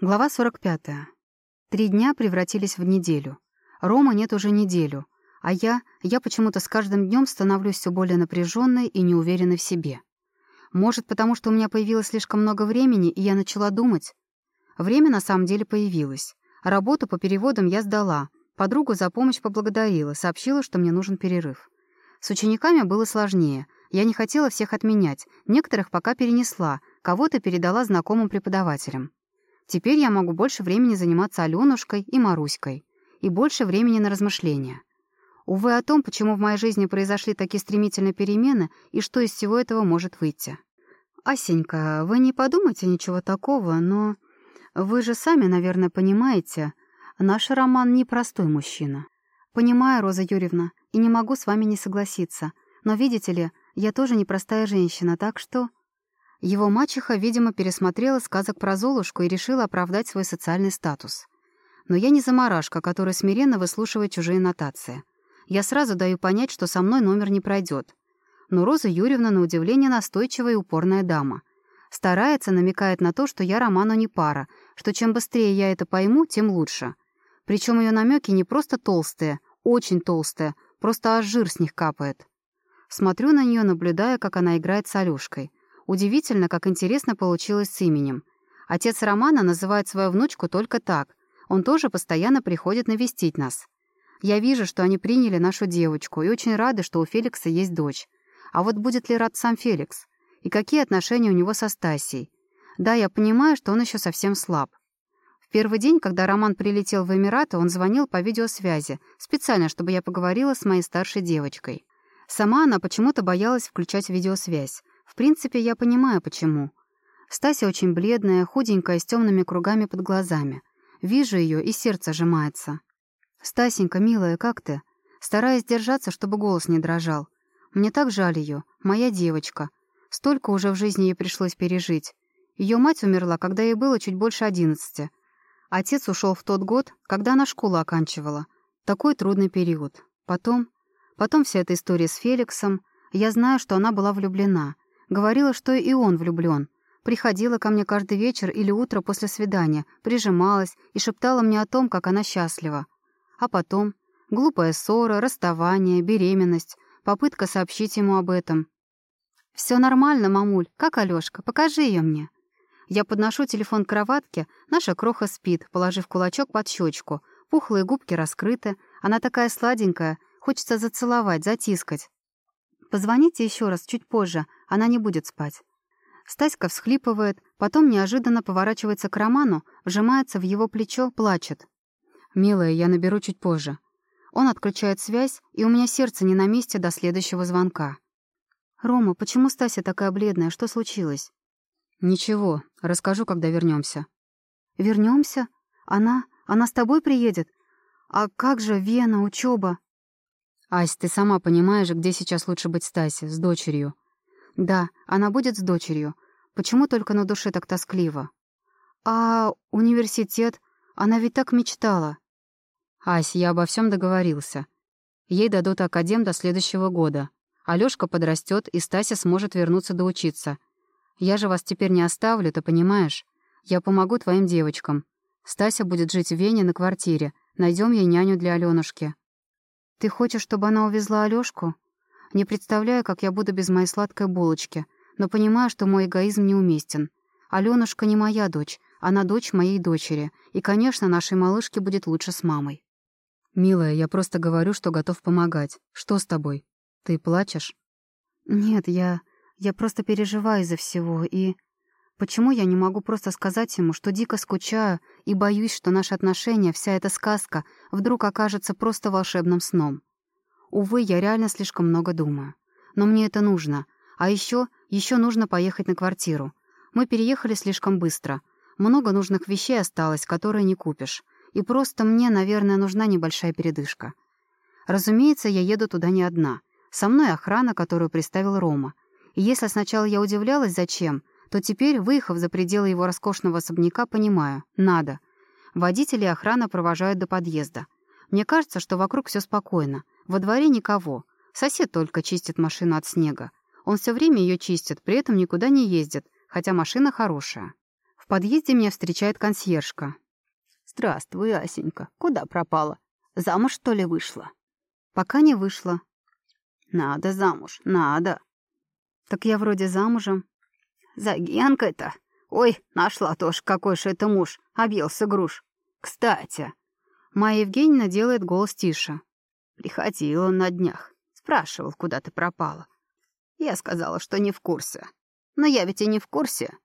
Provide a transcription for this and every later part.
Глава 45. Три дня превратились в неделю. Рома нет уже неделю, а я, я почему-то с каждым днем становлюсь все более напряженной и неуверенной в себе. Может, потому что у меня появилось слишком много времени, и я начала думать? Время на самом деле появилось. Работу по переводам я сдала. Подругу за помощь поблагодарила, сообщила, что мне нужен перерыв. С учениками было сложнее. Я не хотела всех отменять. Некоторых пока перенесла, кого-то передала знакомым преподавателям. Теперь я могу больше времени заниматься Алёнушкой и Маруськой. И больше времени на размышления. Увы, о том, почему в моей жизни произошли такие стремительные перемены и что из всего этого может выйти. «Асенька, вы не подумайте ничего такого, но вы же сами, наверное, понимаете, наш Роман — непростой мужчина». «Понимаю, Роза Юрьевна, и не могу с вами не согласиться. Но, видите ли, я тоже непростая женщина, так что...» Его мачеха, видимо, пересмотрела сказок про Золушку и решила оправдать свой социальный статус. Но я не заморашка, которая смиренно выслушивает чужие нотации. Я сразу даю понять, что со мной номер не пройдет. Но Роза Юрьевна, на удивление, настойчивая и упорная дама. Старается, намекает на то, что я Роману не пара, что чем быстрее я это пойму, тем лучше. Причем ее намеки не просто толстые, очень толстые, просто аж жир с них капает. Смотрю на нее, наблюдая, как она играет с Алёшкой. Удивительно, как интересно получилось с именем. Отец Романа называет свою внучку только так. Он тоже постоянно приходит навестить нас. Я вижу, что они приняли нашу девочку и очень рады, что у Феликса есть дочь. А вот будет ли рад сам Феликс? И какие отношения у него со Стасией? Да, я понимаю, что он еще совсем слаб. В первый день, когда Роман прилетел в Эмираты, он звонил по видеосвязи, специально, чтобы я поговорила с моей старшей девочкой. Сама она почему-то боялась включать видеосвязь. В принципе, я понимаю, почему. Стася очень бледная, худенькая, с темными кругами под глазами. Вижу ее, и сердце сжимается. «Стасенька, милая, как ты?» Стараясь держаться, чтобы голос не дрожал. «Мне так жаль ее, моя девочка. Столько уже в жизни ей пришлось пережить. Ее мать умерла, когда ей было чуть больше одиннадцати. Отец ушел в тот год, когда она школу оканчивала. Такой трудный период. Потом... Потом вся эта история с Феликсом. Я знаю, что она была влюблена. Говорила, что и он влюблен. Приходила ко мне каждый вечер или утро после свидания, прижималась и шептала мне о том, как она счастлива. А потом глупая ссора, расставание, беременность, попытка сообщить ему об этом. Все нормально, мамуль. Как Алёшка? Покажи ее мне». Я подношу телефон к кроватке, наша кроха спит, положив кулачок под щечку. Пухлые губки раскрыты, она такая сладенькая, хочется зацеловать, затискать. Позвоните еще раз, чуть позже, она не будет спать. Стаська всхлипывает, потом неожиданно поворачивается к Роману, вжимается в его плечо, плачет. «Милая, я наберу чуть позже». Он отключает связь, и у меня сердце не на месте до следующего звонка. «Рома, почему Стася такая бледная? Что случилось?» «Ничего, расскажу, когда вернемся. Вернемся? Она? Она с тобой приедет? А как же Вена, учеба? «Ась, ты сама понимаешь, где сейчас лучше быть Стасе, с дочерью?» «Да, она будет с дочерью. Почему только на душе так тоскливо?» «А университет? Она ведь так мечтала». «Ась, я обо всем договорился. Ей дадут академ до следующего года. Алёшка подрастет, и Стася сможет вернуться доучиться. Я же вас теперь не оставлю, ты понимаешь? Я помогу твоим девочкам. Стася будет жить в Вене на квартире. Найдем ей няню для Алёнушки». «Ты хочешь, чтобы она увезла Алёшку?» Не представляю, как я буду без моей сладкой булочки, но понимаю, что мой эгоизм неуместен. Алёнушка не моя дочь, она дочь моей дочери, и, конечно, нашей малышке будет лучше с мамой. «Милая, я просто говорю, что готов помогать. Что с тобой? Ты плачешь?» «Нет, я... я просто переживаю из-за всего, и...» Почему я не могу просто сказать ему, что дико скучаю и боюсь, что наши отношения, вся эта сказка, вдруг окажется просто волшебным сном? Увы, я реально слишком много думаю. Но мне это нужно. А еще, еще нужно поехать на квартиру. Мы переехали слишком быстро. Много нужных вещей осталось, которые не купишь. И просто мне, наверное, нужна небольшая передышка. Разумеется, я еду туда не одна. Со мной охрана, которую представил Рома. И если сначала я удивлялась, зачем, то теперь, выехав за пределы его роскошного особняка, понимаю — надо. Водители и охрана провожают до подъезда. Мне кажется, что вокруг все спокойно. Во дворе никого. Сосед только чистит машину от снега. Он все время ее чистит, при этом никуда не ездит, хотя машина хорошая. В подъезде меня встречает консьержка. «Здравствуй, Асенька. Куда пропала? Замуж, что ли, вышла?» «Пока не вышла». «Надо замуж, надо». «Так я вроде замужем». «За Генкой-то? Ой, нашла тоже, какой же это муж. Объелся груш. Кстати...» Майя Евгеньевна делает голос тише. Приходил он на днях. Спрашивал, куда ты пропала. Я сказала, что не в курсе. Но я ведь и не в курсе.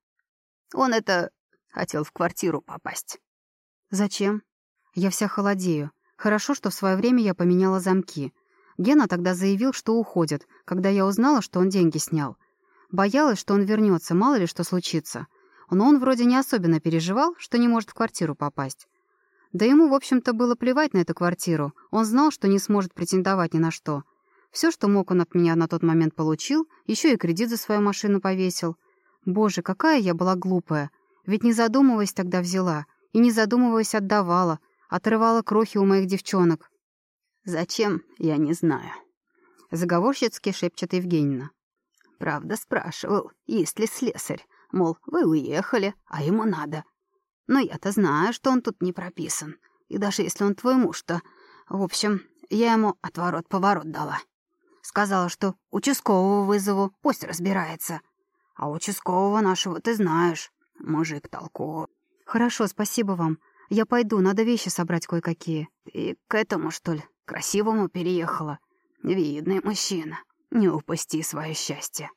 Он это... хотел в квартиру попасть. Зачем? Я вся холодею. Хорошо, что в свое время я поменяла замки. Гена тогда заявил, что уходит, когда я узнала, что он деньги снял. Боялась, что он вернется, мало ли что случится. Но он вроде не особенно переживал, что не может в квартиру попасть. Да ему, в общем-то, было плевать на эту квартиру. Он знал, что не сможет претендовать ни на что. Все, что мог, он от меня на тот момент получил, еще и кредит за свою машину повесил. Боже, какая я была глупая. Ведь не задумываясь тогда взяла, и не задумываясь отдавала, отрывала крохи у моих девчонок. «Зачем? Я не знаю», — заговорщицки шепчет Евгеньевна. «Правда спрашивал, есть ли слесарь. Мол, вы уехали, а ему надо. Но я-то знаю, что он тут не прописан. И даже если он твой муж, то... В общем, я ему отворот-поворот дала. Сказала, что участкового вызову, пусть разбирается. А участкового нашего ты знаешь. Мужик толковый. Хорошо, спасибо вам. Я пойду, надо вещи собрать кое-какие. Ты к этому, что ли, красивому переехала? Видный мужчина. Не упусти свое счастье.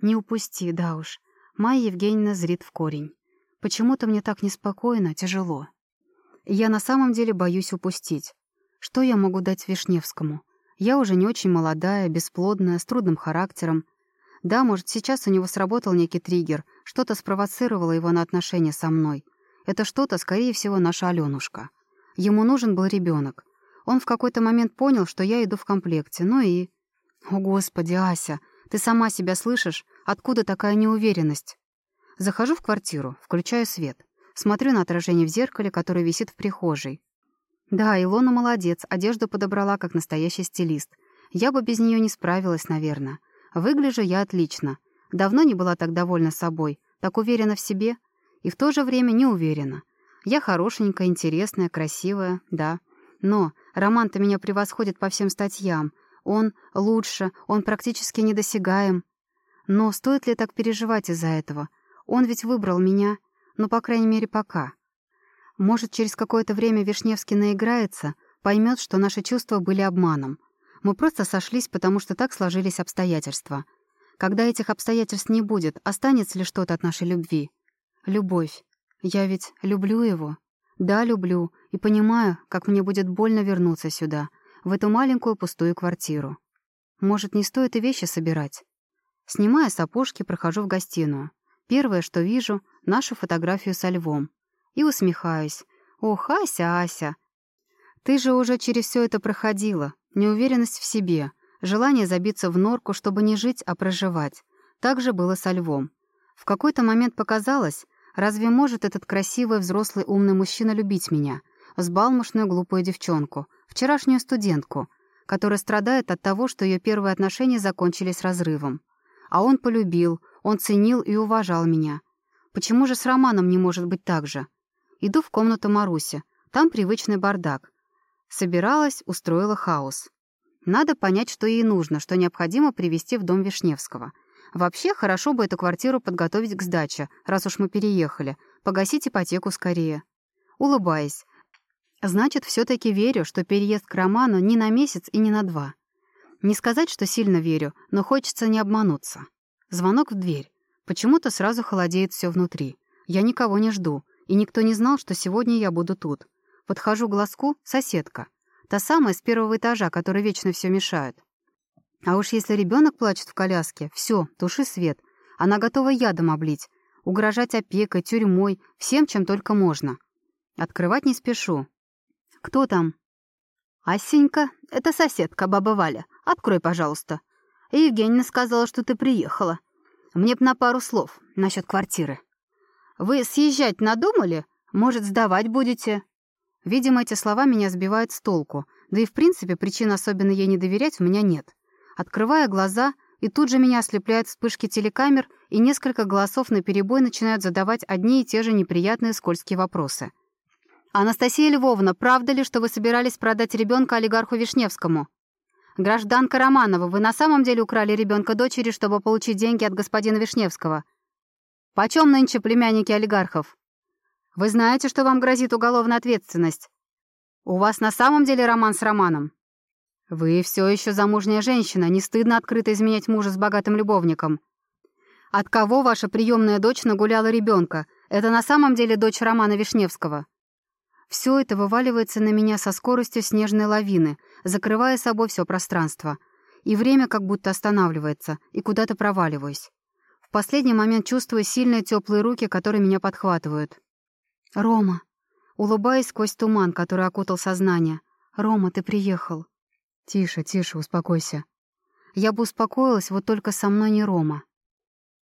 Не упусти, да уж. Майя Евгеньевна зрит в корень. Почему-то мне так неспокойно, тяжело. Я на самом деле боюсь упустить. Что я могу дать Вишневскому? Я уже не очень молодая, бесплодная, с трудным характером. Да, может, сейчас у него сработал некий триггер, что-то спровоцировало его на отношения со мной. Это что-то, скорее всего, наша Алёнушка. Ему нужен был ребенок. Он в какой-то момент понял, что я иду в комплекте, ну и... О, Господи, Ася, ты сама себя слышишь? Откуда такая неуверенность? Захожу в квартиру, включаю свет. Смотрю на отражение в зеркале, которое висит в прихожей. Да, Илона молодец, одежду подобрала как настоящий стилист. Я бы без нее не справилась, наверное. Выгляжу я отлично. Давно не была так довольна собой, так уверена в себе и в то же время не уверена. Я хорошенькая, интересная, красивая, да. Но Роман-то меня превосходит по всем статьям. Он лучше, он практически недосягаем. Но стоит ли так переживать из-за этого? Он ведь выбрал меня, ну, по крайней мере, пока. Может, через какое-то время Вишневский наиграется, поймет, что наши чувства были обманом. Мы просто сошлись, потому что так сложились обстоятельства. Когда этих обстоятельств не будет, останется ли что-то от нашей любви? Любовь. Я ведь люблю его. Да, люблю, и понимаю, как мне будет больно вернуться сюда, в эту маленькую пустую квартиру. Может, не стоит и вещи собирать? Снимая сапожки, прохожу в гостиную. Первое, что вижу — нашу фотографию со львом и усмехаюсь. «Ох, Ася, Ася! Ты же уже через все это проходила. Неуверенность в себе, желание забиться в норку, чтобы не жить, а проживать. Так же было со львом. В какой-то момент показалось, разве может этот красивый, взрослый, умный мужчина любить меня, взбалмошную глупую девчонку, вчерашнюю студентку, которая страдает от того, что ее первые отношения закончились разрывом. А он полюбил, он ценил и уважал меня. Почему же с Романом не может быть так же? Иду в комнату Маруси. Там привычный бардак. Собиралась, устроила хаос. Надо понять, что ей нужно, что необходимо привести в дом Вишневского. Вообще, хорошо бы эту квартиру подготовить к сдаче, раз уж мы переехали. Погасить ипотеку скорее. Улыбаясь. Значит, все таки верю, что переезд к Роману не на месяц и не на два. Не сказать, что сильно верю, но хочется не обмануться. Звонок в дверь. Почему-то сразу холодеет все внутри. Я никого не жду. И никто не знал, что сегодня я буду тут. Подхожу к глазку — соседка. Та самая с первого этажа, которая вечно все мешает. А уж если ребенок плачет в коляске, все, туши свет. Она готова ядом облить, угрожать опекой, тюрьмой, всем, чем только можно. Открывать не спешу. «Кто там?» «Асенька, это соседка, баба Валя. Открой, пожалуйста». Евгения сказала, что ты приехала. Мне б на пару слов насчет квартиры. Вы съезжать надумали? Может, сдавать будете?» Видимо, эти слова меня сбивают с толку, да и в принципе причин особенно ей не доверять у меня нет. Открывая глаза, И тут же меня ослепляют вспышки телекамер, и несколько голосов наперебой начинают задавать одни и те же неприятные скользкие вопросы. «Анастасия Львовна, правда ли, что вы собирались продать ребенка олигарху Вишневскому?» «Гражданка Романова, вы на самом деле украли ребенка дочери, чтобы получить деньги от господина Вишневского?» «Почем нынче племянники олигархов?» «Вы знаете, что вам грозит уголовная ответственность?» «У вас на самом деле роман с Романом?» «Вы все еще замужняя женщина, не стыдно открыто изменять мужа с богатым любовником?» «От кого ваша приемная дочь нагуляла ребенка? Это на самом деле дочь Романа Вишневского?» Все это вываливается на меня со скоростью снежной лавины, закрывая собой все пространство. И время как будто останавливается, и куда-то проваливаюсь. В последний момент чувствую сильные теплые руки, которые меня подхватывают. «Рома!» Улыбаясь сквозь туман, который окутал сознание. «Рома, ты приехал!» «Тише, тише, успокойся!» Я бы успокоилась, вот только со мной не Рома.